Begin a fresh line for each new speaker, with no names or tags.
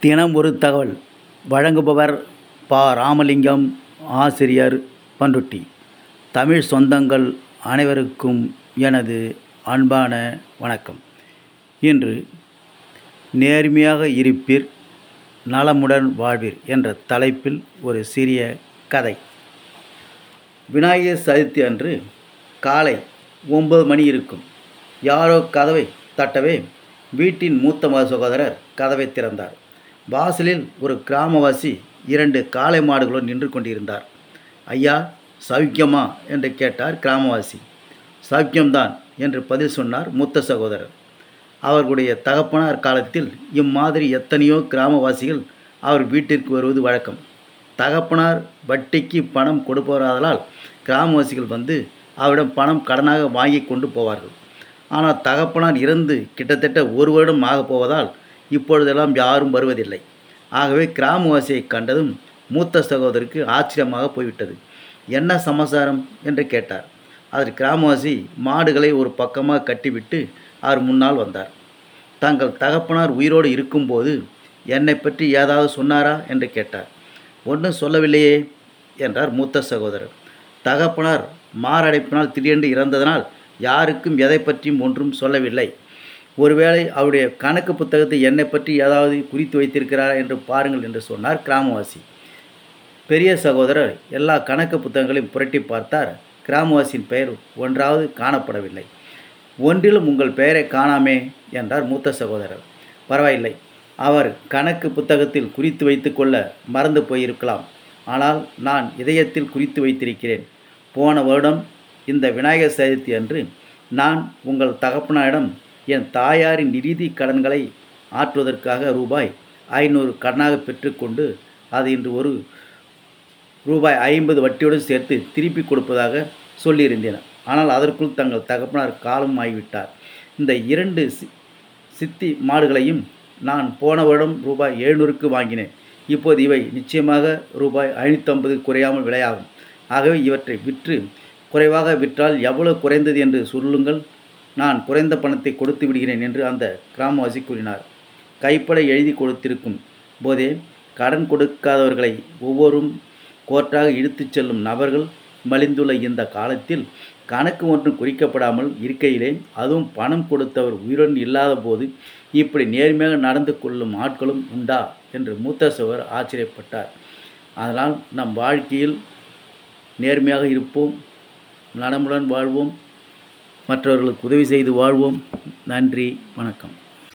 தினம் ஒரு தகவல். வழங்குபவர் பா. ராமலிங்கம் ஆசிரியர் பண்ருட்டி. தமிழ் சொந்தங்கள் அனைவருக்கும் எனது அன்பான வணக்கம். இன்று நேர்மையாக இருப்பீர் நலமுடன் வாழ்வீர் என்ற தலைப்பில் ஒரு சிறிய கதை. விநாயகர் சதுர்த்தி அன்று காலை ஒன்பது மணி இருக்கும். யாரோ கதவை தட்டவே வீட்டின் மூத்த மக சகோதரர் கதவை திறந்தார். வாசலில் ஒரு கிராமவாசி இரண்டு காளை மாடுகளுடன் நின்று கொண்டிருந்தார். ஐயா சௌக்கியமா? என்று கேட்டார் கிராமவாசி. சௌக்கியம்தான் என்று பதில் சொன்னார் மூத்த சகோதரர். அவர்களுடைய தகப்பனார் காலத்தில் இம்மாதிரி எத்தனையோ கிராமவாசிகள் அவர் வீட்டிற்கு வருவது வழக்கம். தகப்பனார் வட்டிக்கு பணம் கொடுப்பவராதலால் கிராமவாசிகள் வந்து அவரிடம் பணம் கடனாக வாங்கி கொண்டு போவார்கள். ஆனால் தகப்பனார் இறந்து கிட்டத்தட்ட ஒரு வருடம் ஆகப் போவதால் இப்பொழுதெல்லாம் யாரும் வருவதில்லை. ஆகவே கிராமவாசியை கண்டதும் மூத்த சகோதரருக்கு ஆச்சரியமாக போய்விட்டது. என்ன சமாசாரம் என்று கேட்டார். அதற்கு கிராமவாசி மாடுகளை ஒரு பக்கமாக கட்டிவிட்டு அவர் முன்னால் வந்தார். தங்கள் தகப்பனார் உயிரோடு இருக்கும்போது என்னை பற்றி ஏதாவது சொன்னாரா? என்று கேட்டார். ஒன்றும் சொல்லவில்லையே என்றார் மூத்த சகோதரர். தகப்பனார் மாரடைப்பினால் திடீரென்று இறந்ததனால் யாருக்கும் எதை பற்றியும் ஒன்றும் சொல்லவில்லை. ஒருவேளை அவருடைய கணக்கு புத்தகத்தை என்னை பற்றி ஏதாவது குறித்து வைத்திருக்கிறாரா என்று பாருங்கள் என்று சொன்னார் கிராமவாசி. பெரிய சகோதரர் எல்லா கணக்கு புத்தகங்களையும் புரட்டி பார்த்தார். கிராமவாசியின் பெயர் ஒன்றாவது காணப்படவில்லை. ஒன்றிலும் உங்கள் பெயரை காணாமே என்றார் மூத்த சகோதரர். பரவாயில்லை. அவர் கணக்கு புத்தகத்தில் குறித்து வைத்துக்கொள்ள மறந்து போயிருக்கலாம். ஆனால் நான் இதயத்தில் குறித்து வைத்திருக்கிறேன். போன வருடம் இந்த விநாயகர் சதுர்த்தி அன்று நான் உங்கள் தகப்பனாரிடம் என் தாயாரின் நிதி கடன்களை ஆற்றுவதற்காக ரூபாய் ஐநூறு கடனாக பெற்றுக்கொண்டு அது இன்று ஒரு ரூபாய் ஐம்பது வட்டியுடன் சேர்த்து திருப்பி கொடுப்பதாக சொல்லியிருந்தேன். ஆனால் அதற்குள் தங்கள் தகப்பனார் காலம் ஆகிவிட்டார் இந்த இரண்டு சி- சித்தி மாடுகளையும் நான் போன வருடம் ரூபாய் எழுநூறுக்கு வாங்கினேன். இப்போது இவை நிச்சயமாக ரூபாய் ஐநூற்றம்பது குறையாமல் விலையாகும். ஆகவே இவற்றை விற்று குறைவாக விற்றால் எவ்வளவு குறைந்தது என்று சொல்லுங்கள். நான் குறைந்த பணத்தை கொடுத்து விடுகிறேன் என்று அந்த கிராமவாசி கூறினார். கைப்பட எழுதி கொடுத்திருக்கும் போதே கடன் கொடுக்காதவர்களை ஒவ்வொரும் கோர்ட்டாக இழுத்துச் செல்லும் நபர்கள் மலிந்துள்ள இந்த காலத்தில் கணக்கு ஒன்றும் குறிக்கப்படாமல் இருக்கையிலே அதுவும் பணம் கொடுத்தவர் உயிருடன் இல்லாத போது இப்படி நேர்மையாக நடந்து கொள்ளும் ஆட்களும் உண்டா? என்று மூத்த சவர் ஆச்சரியப்பட்டார். அதனால் நம் வாழ்க்கையில் நேர்மையாக இருப்போம் நலமுடன் வாழ்வோம் மற்றவர்களுக்கு உதவி செய்து வாழ்வோம். நன்றி வணக்கம்.